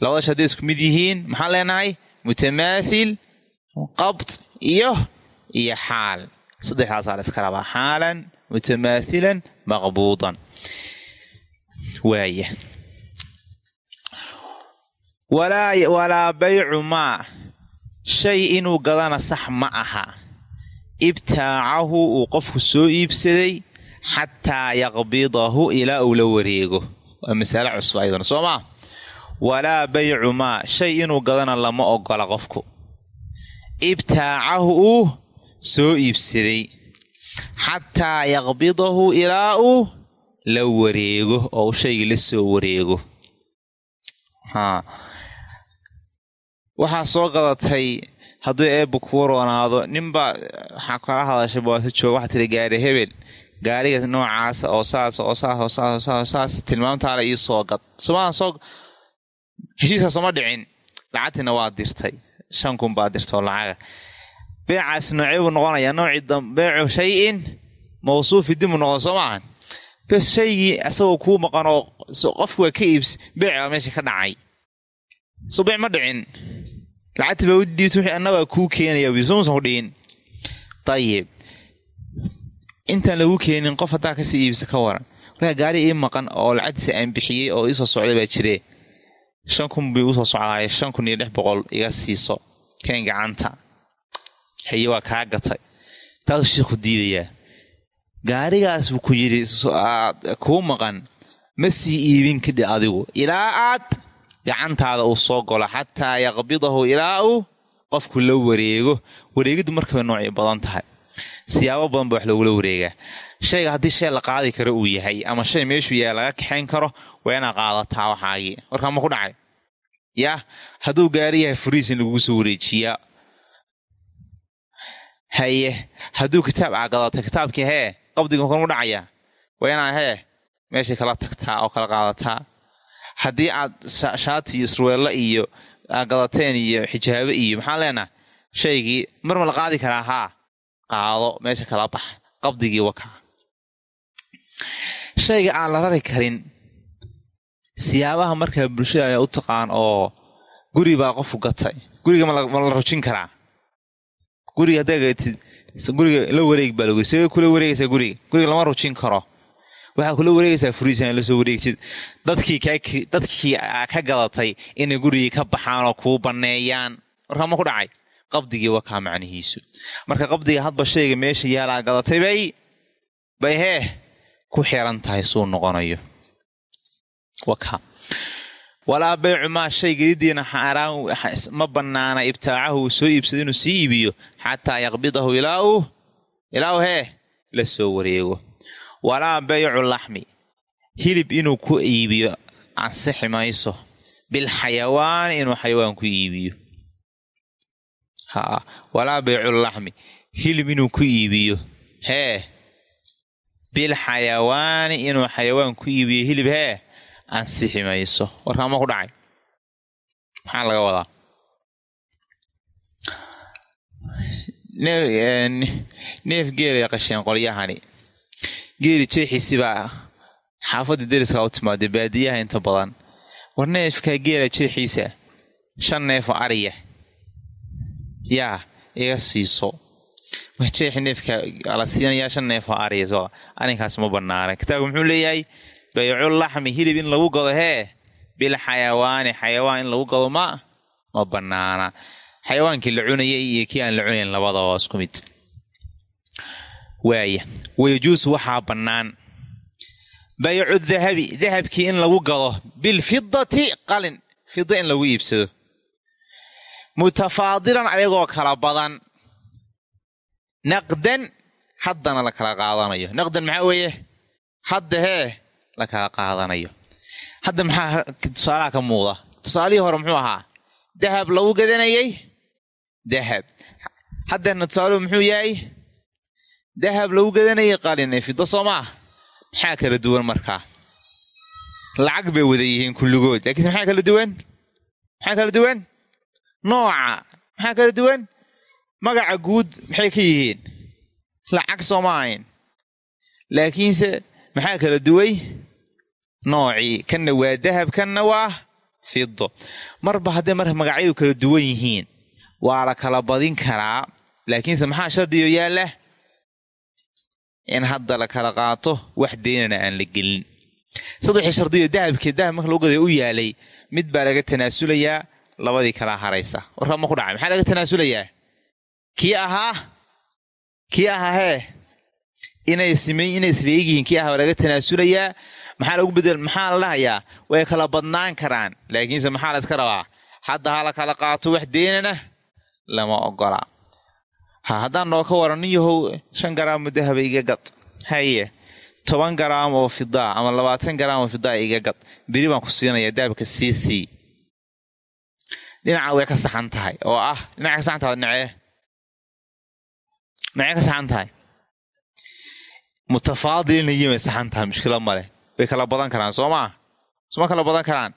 [SPEAKER 1] labadash hadday isku mid yihiin maxaan leenahay? Mutamaathil qabd iyo iyo xaal. Saddexdaasaa la iska rabaa. Xaalan mutamaathilan maqbuudan. Waaya walaa baycu maa shay inuu gadana sax ma aha. Ibtaacahu uu qofku soo iibsaday xataa yaqbidahu ilaa uu la wareego. Waa masale cusub ayaduna soo maa walaa baycu maa shay inuu gadana lama ogola qofku. Ibtaacahu uu soo iibsaday xataa yaqbidahu ilaa uu la wareego oo uu shaygii la soo wareego waxaa soo gadatay hadduu eebba kuu roonaado ninbaa waxaa kala hadashay baata joog waxaa tiri gaari hebel gaariga noocaasa oo saas oo saas oo saas oo saas oo saas tilmaamtaale ii soo gad. Somaa soo heshiiskaas sooma dhicin. Lacagtiina waa dirtay. Shan kun baa dirta oo lacaga beecaas noocee buu noqonayaa noocii beecu shay-in mawsuufi dib u noqdo soo maahan bes shaygii isagoo kuu maqan oo qofki waa ka iibs beec baa meesha ka dhacay beec ma dhicin. Lacagtii baa u dhiibta wixii annabaa kuu keenaya sumusan ku dhihin dayib intaan lagu keenin qof haddaa ka sii iibsa ka waran. Markaa gaari ii maqan oo lacagtiisa aan bixiyey oo iisoo socday baa jiree shan kun bii u soo socdaaya shan kun iyo lix boqol iga siiso keen gacanta. Haye waa kaa gatay. Taasuu sheikhu diidayaa. Gaarigaas buu ku yidhi kuu maqan. Ma sii iibin kadib adigu. Ilaa aad gacantaada uu soo golo xataa yaqbidahu ilaa uu qofku la wareego. Wareegiddu markabay noocay badan tahay. Siyaabo badan ba wax loogula wareegaa. Shayga haddii shay la qaadi karo uu yahay ama shay meeshuu yahay laga kaxayn karo waa inaad qaadataa waxaagii. Warkaa ma ku dhacay? Yah hadduu gaari yahay fariisin lagugu soo wareejiyaa. Haye hadduu kitaab aa gadato kitaabkii hee qabdiga makanmu dhacayaa waa inaad hee meeshay kala tagtaa oo kala qaadataa haddii aad shaati iyo surweella iyo gadateen iyo xijaabe iyo maxaan leenaha shaygii mar ma la qaadi karaa? Haa. Qaado. Meesha kala bax. Qabdigii wakaa. Shayga aan la rari karin siyaabaha markaa bulshada ayaa u taqaan oo guri baa qofku gatay. Guriga ma la rujin karaa? Guriga haddaa gatid guriga la wareeg baa lagu see kula wareegaysaa guriga. Guriga lama rujin karo waxaa kula wareegaysaa furiisa in la soo wareegtid. Dadkii ka gadatay inay gurigii ka baxaan oo kuu banneeyaan warkaa ma ku dhacay? Qabdigii wakaa macnihiisu. Marka qabdiga hadba shayga meesha yaalaa gadatay bay bay hee ku xiran tahay suu noqonayo. Walaa baycu maa shay gedidiina ma bannaana ibtaacahu uu soo iibsado inuu sii iibiyo xataa yaqbidahu ilaa uu ilaa uu hee la soo wareego walaa baycu laxmi hilib inuu ku iibiyo ansixi mayso bilxayawaani inuu xayawaan ku iibiyo. Haa walaa bayculaxmi hilib inuu ku iibiyo. Hee bilxayawaani inuu xayawaan ku iibiyo hilib hee ansixi mayso warkaama ku dhacay? Maxaa laga wadaa? Neef geelay qasheen qolyahani geeli jeexiisibaa xaafadda deriska u timaada baadiyaha inta badan. War neefkaa geela jeexiisa shan neefoo ariya. Yaa iga siiso. Jeexi neefka la siinayaa shan neefoo ariya so arrinkaas ma banaana kitaabku muxuu leeyahay? Baycul laxmi hilib in lagu gado hee? Bil xayawaani xayawaan in lagu gado ma? Ma banaana xayawaankii la cunayay iyo kii aan la cunayn labadaba isku mid waaya wayajuusu waxaa bannaan. Baycu dahabi dahabkii in lagu gado bilfidati qalin fida in lagu iibsado. Mutafaadilan ayagoo kala badan. Naqdan haddana la kala qaadanayo. Naqdan maxaa weeye? Hadda hee la kala qaadanayo. Hadda maxaa tusaalaha ka muuqda? Tusaalihii hore muxuu ahaa dahab lagu gadanayay dahab. Haddana tusaaluhu muxuu yahay dahab lagu gadanayay qalin fida soo maah maxaa kala duwan markaa lacag bay wada yihiin kulligood. Laakiinse maxaa kala duwan? Maxaa kala duwan? Nooca. Maxaa kala duwan? Magaca guud maxay ka yihiin? Lacag sooma ahayn. Laakiinse maxaa kala duway? Noocii kanna waa dahab kanna waa fido marba hadday marka magacyadu kala duwan yihiin waa la kala badin karaa. Laakiinse maxaa shardiyo yaalla in hadda la kala qaato wax deynana aan la gelin. Saddexii shardiyo dahabkii dahab marka lagu gaday u yaalay mid baa laga tanaasulayaa labadii kalaa haraysa. Warkaa ma ku dhacay maxaa laga tanaasulayaa? Kii ahaa? Kii ahaa hee? Inay simay inay isleegyihiin kii ahaa waa laga tanaasulayaa. Maxaa lagu bedel maxaa la dhahayaa? Way kala badnaan karaan. Laakiinse maxaa la iska rabaa? Hadda ha la kala qaato wax deynana lama ogola haddaan noo ka waran nin yahow shan garaam dahaba iga gad. Haye toban garaam oo fidaa ama labaatan garaam oo fidaa iga gad. Beri baan ku siinayaa dahabka sii sii dhinaca way ka saxan tahay. Oo ah dhinaca ka saxan tahay dhinacee dhinacee ka saxan tahay. Mutafaadilinayi bay saxan tahay mushkila male way kala badan karaan soo maa soma kala badan karaan?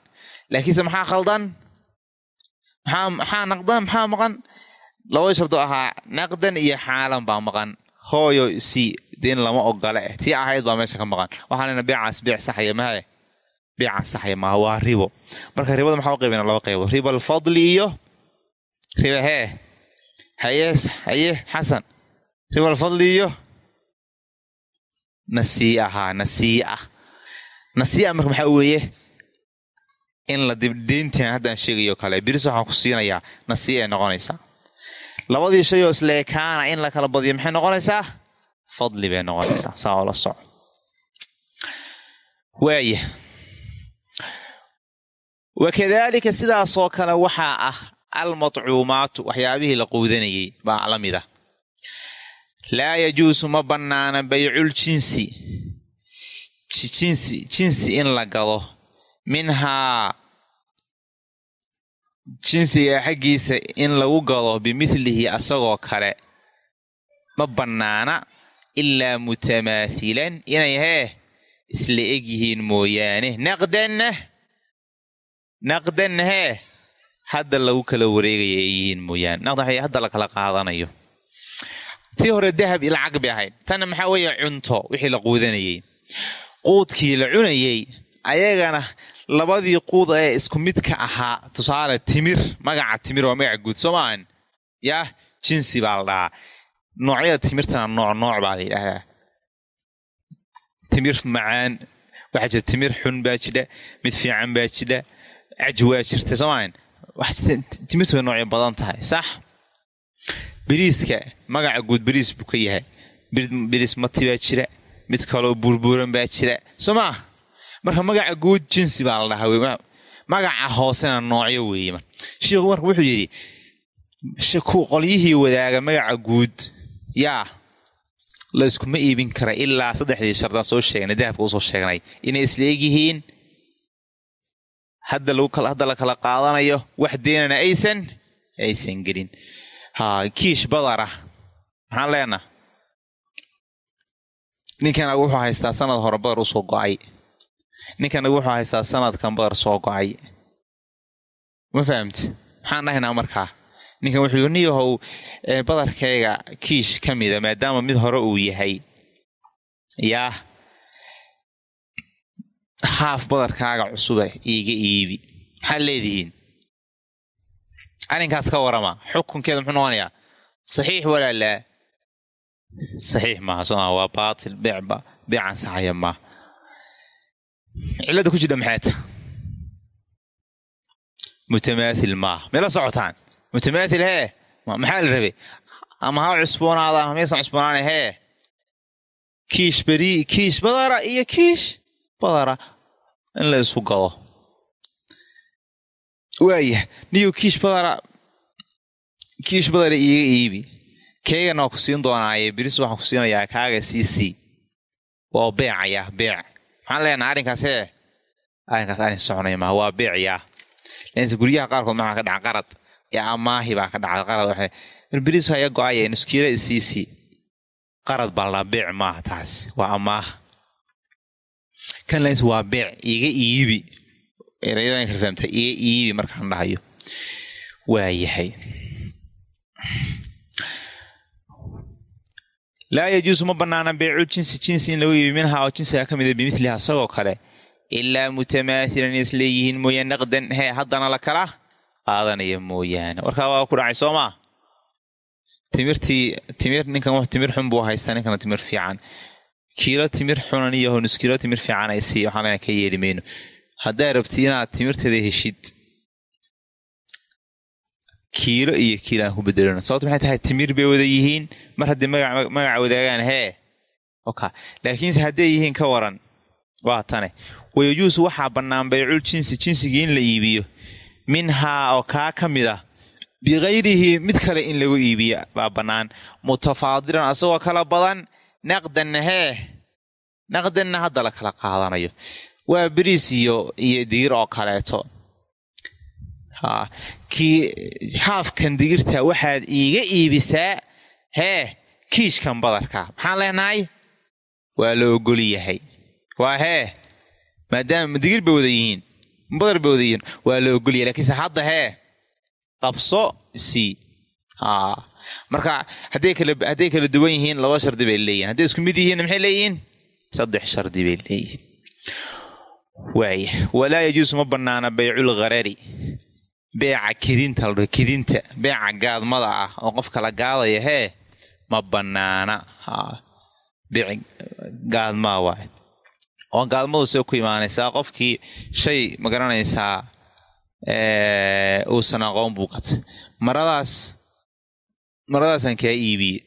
[SPEAKER 1] Laakiinse maxaa khaldan? Maxaa maxaa naqdan? Maxaa maqan labada shardo ahaa naqdan iyo xaalan baa maqan. Hooyo si deen lama ogole tii ahayd baa meesha ka maqan. Waxaa lena beecaas beec saxaya mahe beecaas saxaya maaha waa ribo. Marka ribada maxaa u qaybana laba qaybood? Riba alfadli iyo riba hee haye haye xasan. Riba alfadli iyo nasiia haa nasiia nasiia marka maxaa weeye? In la dibdeyntan haddaan sheegayo kale. Biris waxaan ku siinayaa nasiia ay noqonaysaa labadii shay oo isleekaana in la kala badiyo maxay noqonaysaa? Fadli bay noqonaysaa. Saa oo la soco waaya wakadaalika sidaasoo kale waxaa ah almatcuumaatu waxyaabihii la quudanayey baa la mid ah. Laa yajuusu ma bannaana baycul jinsi. Jinsi jinsi in la gado. Minhaa jinsiga xaggiisa in lagu gado bimithlihi asagoo kale. Ma bannaana ilaa mutamaathilan. Inay hee isla eg yihiin mooyaane. Naqdanna naqdanna hee hadda lagu kala wareegaya ay yihiin mooyaane. Naqdan waxa hadda la kala qaadanayo. Tii hore dahab i lacag bay ahayd. Tanna maxaa weeye cunto wixii la quudanayey quudkii la cunayey ayagana labadii quud ee isku midka ahaa tusaale timir. Magaca timir waa magaca guud soo maahan yaah jinsi baa la dhahaa. Noocyada timirtana nooc nooc baa la yidhaahdaa. Timir macaan waxaa jira timir xun baa jidha mid fiican baa jidha caji waa jirta soo maahan way noocyo badan tahay sax? Beriiska magaca guud beriis buu ka yahay. Beriis mati baa jira mid kaloo burbuuran baa jira soo maa marka magaca guud jinsi baa la dhahaa magaca hoosena noocyo weeye shiikhu marka wuxuu yidhi qolyihii wadaaga magaca guud yaa la iibin kara ilaa saddexdii shardaan soo sheegnay dahabka u soo sheegnay. Inay isla egyihiin hadda la kala qaadanayo wax deenana aysan aysan gelin. Kiish badara maxaan leenaha ninkanaga wuxuu haystaa sanad hore badar u soo go'ay ninkanaga wuxuu haystaa sanadkan badar soo go'ay. Ma fahamti? Maxaan dhahaynaa markaa ninkan wuxuu yii niyahow badarkayga kiish ka mida maadaama mid hore uu yahay. Yaa. Haaf badarkaaga cusube iiga iibi. Maxaad leedihiin? Arrinkaas ka warama xukunkeeda muxuu noqonayaa? Saxiix walaalaa saxiix maaha soma waa baatil beecba beec ansaxaya maaha cilladda ku jidha maxaata mutamaathil maaha meela socotaan. Mutamaathil hee? Maxaa la rabay? Ama ha cusboonaadaan maysan cusboonaana hee? Kiish berii kiish badara iyo kiish badara. In la isu gado waaya niyo kiish badara. Kiish badara iiga iibi. Keygana waa ku siin doonaaye biris waxaan ku siinayaa kaaga cc waa beecaya beec maxaan leenaha arrinkaas hee arrinkaas arrin soconaya maha waa beecyaa laakiinse guryaha qaarkood maxaa ka dhaca qarad? Ee amaahi baa ka dhacda qarad. Waxay biris haya go'aya nuskiila cc qarad baa la beec maaha taas. Waa amaah kan lens waa beec iga iibi. Erayadan kala fahamta iga iibi markaan dhahayo. Waa yahay laa yajuusu ma banaana beecu jinsi jinsi in lagu iibi minhaa oo jinsiga ka mida bimiliha isagoo kale ilaa mutamaathilan isleeyihiin mooyaane naqdan hee haddana la kala qaadanaya mooyaane warkaa waa ku dhacay soo maa timirtii timir ninkan timir xun buu haystaa ninkana timir fiican kiilo timir xunan iyo nus kiilo timir fiican ay sii waxaan ka yeeli mayno haddaa rabti inaad timirteeda heshid kiilo iyo kiilo aan ku bedelano sababto maxay tahay timir bay wada yihiin? Mar haddii magaca wadaagaan hee? Laakiinse hadday yihiin ka waran waa tane wayajuusu waxaa bannaan baycul jinsi jinsigii in la iibiyo. Minhaa oo kaa ka mid ah. Bikayrihi mid kale in lagu iibiyo baa bannaan. Mutafaadilan asagoo kala badan naqdanna hee? Naqdanna hadda la kala qaadanayo. Waa beriis iyo iyo digir oo kaleeto kii haafkan digirta waxaad iiga iibisaa hee kiishkan badarka. Maxaan leenahay? Waa la ogol yahay. Waa hee maadaama digir bay wada yihiin badar bay wada yihiin waa la ogol yahay. Lakiinse hadda hee qabso sii marka hadday kala duwan yihiin laba shardi bay leeyihiin hadday isku mid yihiinna maxay leeyihiin? Saddex shardi bay leeyihiin. Waaya walaa yajuusu ma banaana baycul gharari beeca kedinta la dhaho kedinta beeca gaadmada ah oo qofka la gaadaya hee ma banaana beec gaadmaa waay oo gaadmadu see ku imaanaysaa qofkii shay ma garanaysaa uusan aqoon buu qatay. Maradaas maradaasaan kaa iibiye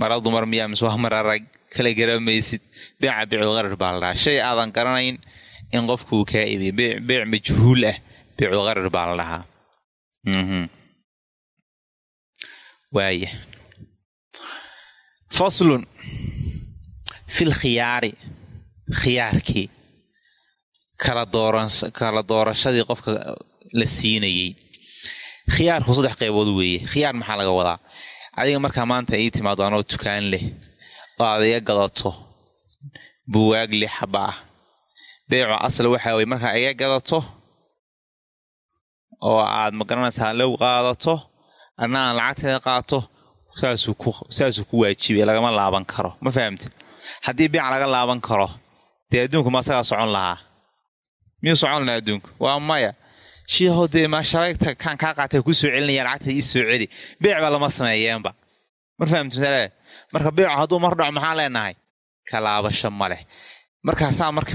[SPEAKER 1] mara dumar miyaa mise waa mara rag kala garamaysid beeca beecul baa la dhahaa. Shay aadan garanayn in qofkuu kaa iibiye beec majhuul ah beecul qarar baa la dhahaa waaya faslun fil khiyaari khiyaarkii kala doorashadii qofka la siinayey. Khiyaarku saddex qaybood weeye. Khiyaar maxaa laga wadaa? Adiga markaa maanta ii timaado anoo tukaan leh oo aad iga gadato buwaag lix xaba ah beeco asal waxaa weye markaa iga gadato oo aad ma garanaysaa low qaadato aan lacagteeda qaato saasuu ku waajibay lagama laaban karo. Ma fahamte haddii beec laga laaban karo dee adduunku ma asagaa socon lahaa? Miyuu socon lahaa adduunku? Waa maya. Shiihow dee maashalayta kaan kaa qaatay ku soo celinaya lacagta ii soo celi. Beec baa lama sameeyeenba. Mar fahamte masale marka beecu hadduu mar dhaco maxaan leenahay? Ka laabasho ma leh markaasaa marka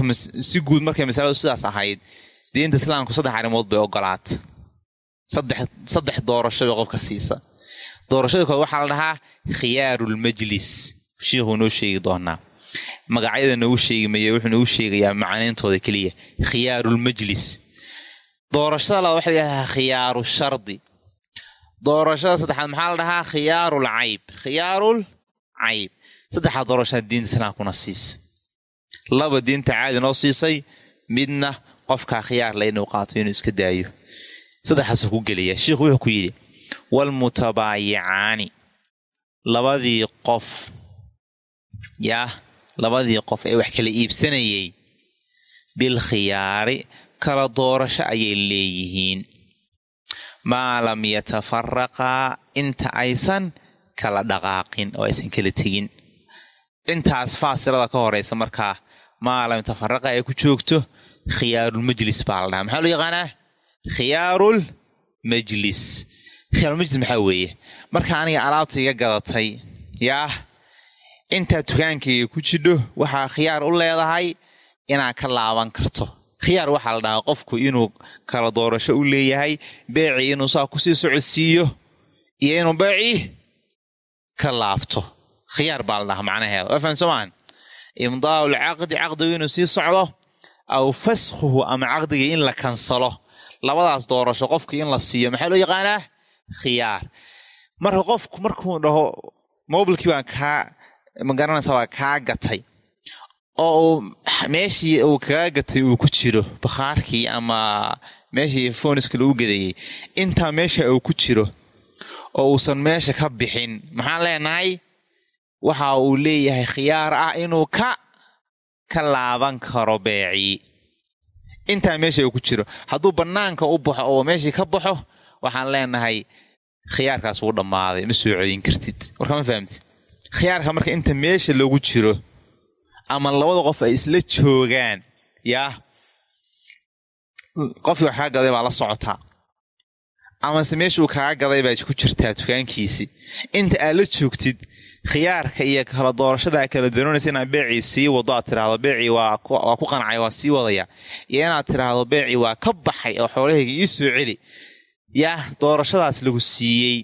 [SPEAKER 1] si guud markay masaladu sidaas ahayd diinta islaamku saddex arrimood bay ogolaata saddex doorasho bay qofka siisa. Doorashada kood waxaa la dhahaa khiyaarulmajlis shiikhuu noo sheegi doonaa. Magacyada noogu sheegi maya wuxuu noogu sheegayaa macnayntooda keliya. Khiyaarulmajlis doorashada labaad waxa la yidhahdaa khiyaaru shardi. Doorashada saddexaad maxaa la dhahaa khiyaarul cayb khiyaarul cayb. Saddexaad doorashada diinta islaamkuna siisa laba diinta caadi noo siisay midna qofkaa khiyaar la inuu qaato inuu iska daayo. Saddexaasuu ku gelaya sheikhu wuxuu ku yidhi waalmutabaayicaani labadii qof yaa labadii qof ee wax kala iibsanayay bilkhiyaari kala doorasho ayay leeyihiin. Maa lam yatafaraqaa inta aysan kala dhaqaaqin oo aysan kala tegin intaas faasilada ka horeysa markaa maa lam yatafaraqa ay ku joogto khiyaarulmajlis baa la dhahaa. Maxaa loo yaqaanaa? Khiyaarul majlis. Khiyaarulmajlis maxaa weeye? Marka aniga alaabta iga gadatay yaah intaa dukaankayga ku jidho waxaa khiyaar u leedahay inaad ka laaban karto. Khiyaar waxaa la dhahaa qofku inuu kala doorasho u leeyahay beecii inuu saa ku sii socodsiiyo iyo inuu beecii ka laabto khiyaar baa la dhahaa macnaheeda. Waa fahan soomaan imdaau lcaqdi caqdigu inuu sii socdo aw faskhuhu ama caqdigii in la kansalo. Labadaas doorasho qofkii in la siiyo maxaa loo yaqaanaa? Khiyaar. Marka qofku markuu dhaho mobilkii baan kaa magaranaysa waa kaa gatay oo meeshii uu kaga gatay uu ku jiro bakhaarkii ama meeshii fooniska lagu gadeeyey intaa meesha uu ku jiro oo uusan meesha ka bixin maxaan leenahay waxa uu leeyahay khiyaar ah inuu ka ka laaban karo beecii intaa meesha uu ku jiro. Hadduu bannaanka u baxo oo meeshii ka baxo waxaan leenahay khiyaarkaas wuu dhammaaday. Ma soo celin kartid. Warka ma fahamtid? Khiyaarka marka inta meesha loogu jiro ama labada qof ay isla joogaan yaa? Qofkii wax kaa gaday baa la socotaa amase meeshuu kaa gaday baa ku jirtaa dukaankiisii inta aad la joogtid khiyaarka iyo kala doorashada kala doonanaysa inaad beecii sii wado aad tiraahdo beecii waa ku qancay waa sii wadaya. Iyo inaad tiraahdo beecii waa ka baxay oo xoolahayga ii soo celi. Yaa doorashadaas lagu siiyey.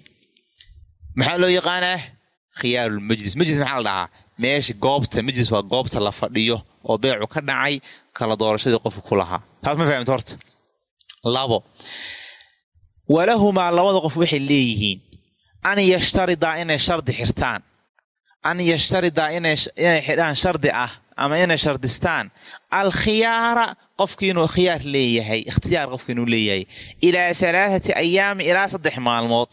[SPEAKER 1] Maxaa loo yaqaanaa? Khiyaarulmajlis majlis. Maxaa la dhahaa? Meesha goobta majlis waa goobta la fadhiyo oo beecu ka dhacay kala doorashadii qofka ku lahaa. Taas ma fahamta horta? Labo. Walahumaa labada qof waxay leeyihiin an yashtaridaa inay shardi xirtaan an yashtaridaa inay xidhaan shardi ah ama inay shardistaan. Alkhiyaara qofki inuu khiyaar leeyahay ikhtiyaar qofki inuu leeyahay. Ilaa alaaati ayaami ilaa saddex maalmood.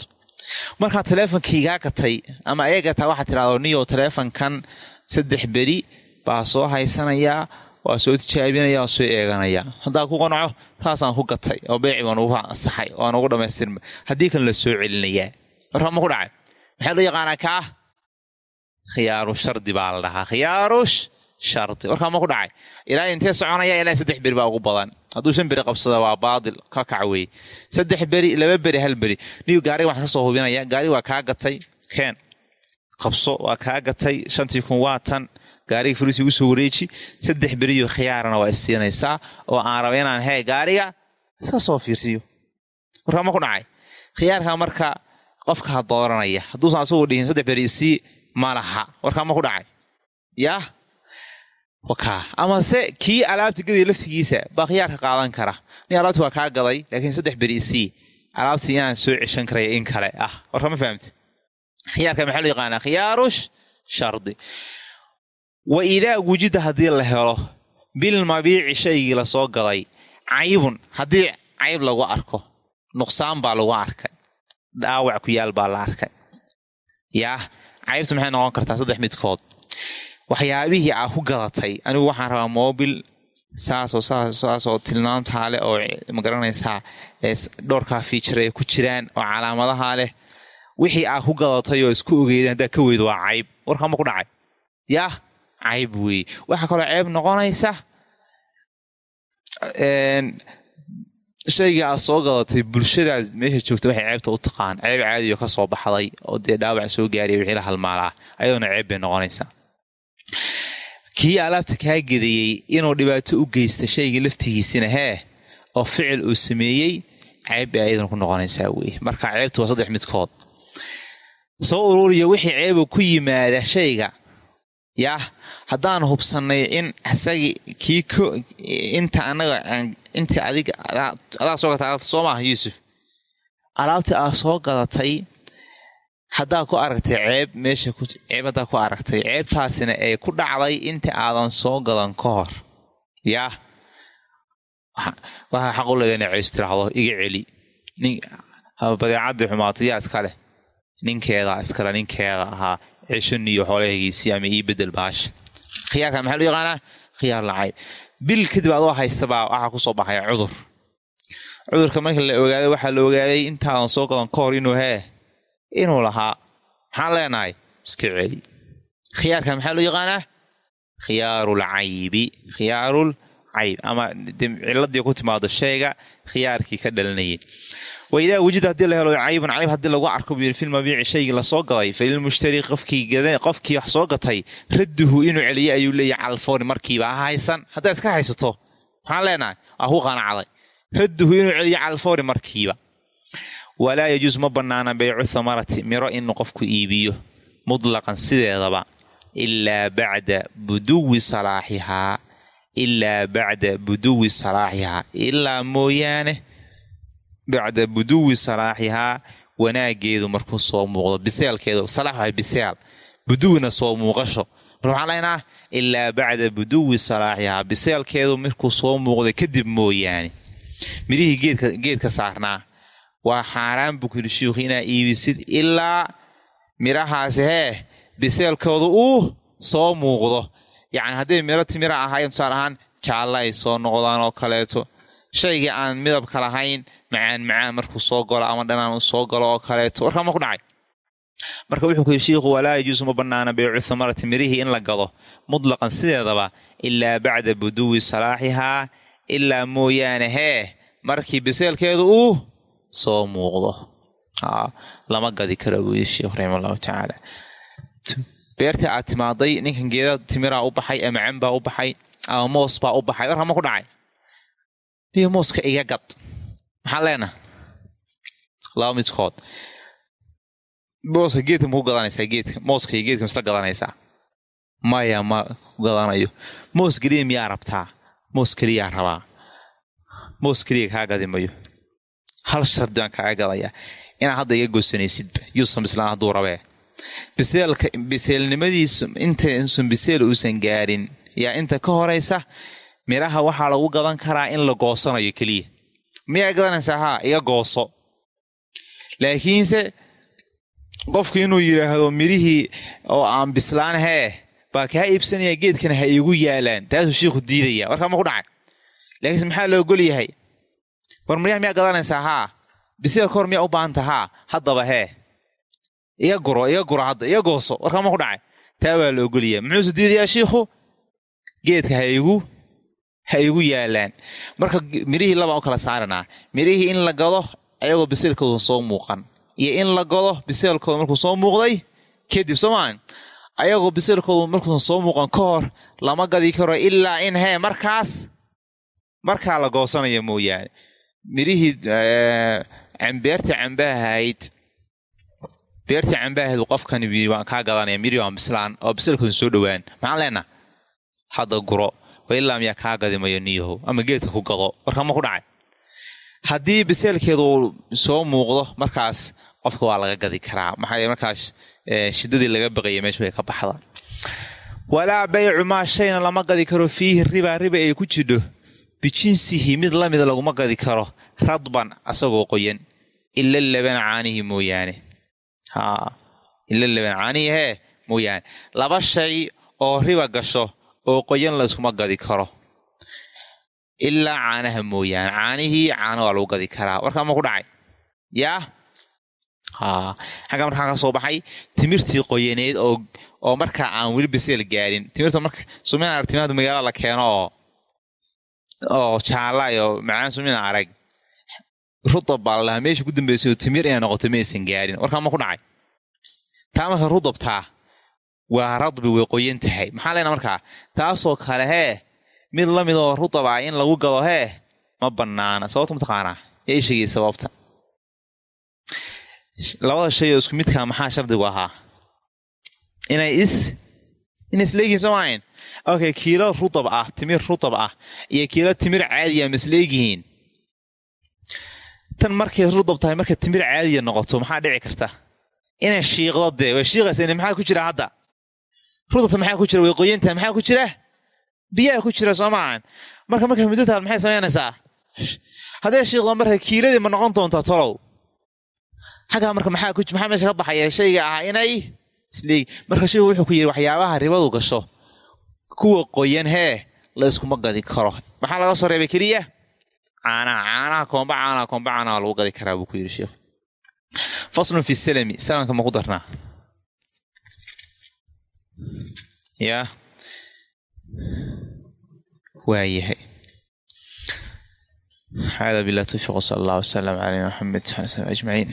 [SPEAKER 1] Markaa teleefonkaygaa gatay ama ayagataa waxaa tidhahdo niyow teleefonkan saddex beri baa soo haysanayaa waa soo tijaabinaya waa soo eeganaya. Haddaa ku qanaco saasaan ku gatay oo beeci baan ugu ansaxay oo aan ugu dhamaystirma haddii kan la soo celinayaa markaa ma ku dhacay? Maxaa loo yaqaanaa kaa khiyaaru shardi baa la dhahaa. Khiyaarush shardi. Warkaa ma ku dhacay. Ilaa intee soconaya ilaa saddex beri baa ugu badan. Hadduu shan beri qabsada waa baadil. Ka kac weeye saddex beri laba beri hal beri. Niyu gaariga waxaan ka soo hubinaya. Gaari waa kaa gatay. Keen. Qabso waa kaa gatay. Shantii kun waa gaariga furiisi igu soo wareeji. Saddex beriyo khiyaarana waa isiinaysaa oo aan raba inaan hee gaariga iska soo fiirsiyo. Warkaa ma ku dhacay. Khiyaarka marka qofkaa dooranaya. Hadduusan asagu dhihin saddex beri isii ma laha warkaa ma ku dhacay. Wakaa amase kii alaabta gadaya laftigiisa baa khiyaarka qaadan kara. Nin alaabti waa kaa gaday laakiin saddex beri isii alaabtii inaan soo ceshan karaya in kale. Ah warka ma fahamti khiyaarka maxaa loo yaqaanaa? Khiyaarush shardi. Wa idaa wujida haddii la helo bilmabiici shaygii la soo gaday caybun haddii cayb lagu arko nuqsaan baa lagu arkay dhaawac ku yaal baa la arkay. Yaah caybtu maxay noqon kartaa saddex midkood waxyaabihii aa ku gadatay anigu waxaan rabaa mobil saasoo saasoo tilmaamtaa leh oo ma garanaysaa dhowrkaa fiijar ay ku jiraan oo calaamadaha leh wixii aa ku gadatay oo isku ogeydeen haddaa ka weydo waa cayb warkaa ma ku dhacay yaah cayb weeye waxaa kaloo ceeb noqonaysa shaygii aad soo gadatay bulshadaas meesha joogta waxay ceebta u taqaan. Ceeb caadiyo ka soo baxday oo dee dhaawac soo gaariya wixii la halmaalaa ayadoona ceeb bay noqonaysaa kii alaabta kaa gedayey inuu dhibaato u geysta shaygii laftigiisina hee oo ficil uu sameeyey ceeb bay ayadana ku noqonaysaa weye marka ceebtu waa saddex midkood. Soo ururiya wixii ceeba ku yimaada shayga yaah haddaan hubsannay in isagii kii inta anaga intii adiga adaa soo alaabta soo maaha yuusuf. Alaabtii aad soo gadatay haddaa ku aragtay ceeb meesha ceeb haddaa ku aragtay ceebtaasina ay ku dhacday inta aadan soo gadan ka hor. Yaah waxaa xaq u leeda ina ceys tiraahdo iga celi. Badeecadii xumaatay yaa iska leh. Ninkeeda iskale ninkeeda ahaa ceshoniyo xoolahaygiisii ama ii bedel baasha khiyaarkan maxaa loo yaqaanaa? Khiyaar lacayb bil kadib adoo haystabaa waxaa ku soo baxaya cudur. Cudurka marka la ogaaday waxaa la ogaaday intaadan soo gadan ka hor inuu hee inuu lahaa. Maxaan leenahay? Iska celi. Khiyaarkan maxaa loo yaqaanaa? Khiyaarul caybi. Khiyaarul cayb. Ama ciladii ku timaado shayga khiyaarkii ka dhalanayay waidaa wujida haddii la helo caybun cayb haddii lagu arko buu yiri filmabiici shaygii la soo gaday falilmushtari qofkii wax soo gatay radduhu inuu celiyo ayuu leeyahy calfooni markiiba ha haddaad iska haysato maxaan leenahay waa ku qanacday. Radduhu inuu celiyo calfooni markiiba walaa yajuus ma bannaana baycu thamarati miro inuu qofku iibiyo mutlaqan sideedaba ilaa bacda buduwi salaaxihaa ilaa bacda buduwi salaaxihaa. Ilaa mooyaane bacda buduwi salaaxihaa wanaageedu markuu soo muuqdo biseelkeedu salaax waa biseel buduwina soo muuqasho mar waxaan leynaa ilaa bacda buduwi salaaxihaa biseelkeedu markuu soo muuqdo kadib mooyaane midhihii geedka saarnaa waa xaaraan buu ku yidhi shiikhu inaa iibisid ilaa midhahaasi hee biseelkooda uu soo muuqdo yacni hadday miro timira ahaayeen tusaale ahaan jaalla ay soo noqdaan oo kaleeto shaygii aan midabka lahayn macaan macaan markuu soo galo ama dhanaan soo galo oo kaleeto warkaa ma ku dhacay marka wuxuu ku yidhi shiikhu walaa yajuusu ma bannaana baycu thamarati mirihii in la gado mutlaqan sideedaba ilaa bacda buduwi salaaxihaa ilaa mooyaane hee markii biseelkeedu uu soo muuqdo lama gadi karo buu yidhi sheikhu raxima tacaala beertii aad timaaday ninkan geeda timiraa u baxay ama cambaa u baxay ama moos baa u baxay warkaa ma ku dhacay niyo mooska iga gad maxaan leenaha laba midkood mooska geedka ma ku geedka mooska iyo geedka misla gadanaysaa maya ma ku gadanayo moos keliya miyaa rabtaa moos keliyaa rabaa moos keliya kaa gadi mayo hal shardi baan kaaga gadayaa hadda iga goosanaysidba yuusan bislaan hadduu rabee biseelka biseelnimadiisu intaysan biseel uusan gaarin yaa inta ka horaysa midhaha waxaa lagu gadan karaa in la goosanayo keliya miyaa gadanaysaa haa iga gooso. Laakiinse qofku inuu yidhaahdo midhihii oo aan bislaan hee baa kaa iibsanayaa geedkana ha iigu yaalaan. Taasuu shiikhu diidaya. Warkaa ma ku dhacay? Laakiinse maxaa la ogol yahay? War maryaha miyaa gadanaysaa haa biseel ka hor miyaa u baahanta? Haa haddaba hee. Iga guro iga guro hadda iga gooso. Warkaa ma ku dhacay? Taa baa la ogolyahay muxuuse diidayaa shiikhu? Geedka ha igu ha igu yaalaan. Marka midhihii labaan u kala saaranaa midhihii in la gado ayagoo biseelkooda soo muuqan iyo in la gado biseelkooda markuu soo muuqday kadib soomaan ayagoo biseelkooda markuusan soo muuqan ka hor lama gadi karo ilaa in hee markaas markaa la goosanayo mooyaane. Midhihii beertii cambahahayd beertii cambahahayd qofkani yii waan kaa gadanaya midhihii waan bislaan oo biseelkooda soo dhowaan. Maxaan leenaha hadda guro wailaa miyaa kaa gadimayo niyahow ama geedka ku gado warkaa ma ku dhacay. Haddii biseelkeedu soo muuqdo markaas qofka waa laga gadi karaa. Maxaa markaas shidadii laga baqaya meesha way ka baxda walaa baycu maa shayna lama gadi karo fiihi ribaa riba ay ku jidho. Bijinsihi mid lamida laguma gadi karo. Radban asagoo qoyan. Ila laban caanihi mooyaane. Ila laban caanihi hee mooyaane. Laba shay oo riba gasho oo qoyan layskuma gadi karo. Ilaa caanaha mooyaane. Caanihii caana waa lagu gadi karaa. Warkaa ma ku dhacay? Yaa xagga markaa ka soo baxay timirtii qoyaneed oo markaa aan weli biseel gaarin. Timirta marka sumina arag timirta magaala la keeno oo oo jaala iyo macaan sumina arag. Rudab baa la dhahaa meesha ku dambeysay oo timir inay noqoto maysan gaarin. Warkaa ma ku dhacay? Taa marka rudabtaa waa radbi way qoyan tahay. Maxaa leena markaa taasoo kale hee mid la mid oo rudab ah in lagu gado hee ma bannaana. Sababta mataqaanaa yaa ii sheegaya sababta. Labada shay oo isku midkaa maxaa shardigu ahaa? Inay is inay isleegihiin soo maahayn? Okay kiilo rutab ah timir rutab ah iyo kiilo timir caadiya ma tan markay rudab tahay markay timir caadiya noqoto maxaa dhici karta? Inay shiiqdo dee? Way shiiqaysa maxaa ku jira hadda rudabta maxaa ku jira? Way qoyantahay maxaa ku jira? Biyaha ku jira soo maahan marka markay muddo taal maxay samaynaysaa hadday shiiqdo marka kiiladii ma noqon doontaa tolow. Xaggaa marka maxaa meesha ka baxaya? Shayga ahaa inay isleegi marka shaygu wuxuu ku yidhi waxyaabaha ribadu gasho kuwa qoyan hee la iskuma gadi karo. Maxaa laga soo reebay keliya? Caanaha caanaha koomba caanaha koomba caanaha lagu gadi karaa buu ku yidhi sheikhu faslun fi salami salamka ma ku darnaa yaa waayahay hada bilah tawfiiq sala allah wasalam caleyna maxamed ajmaciin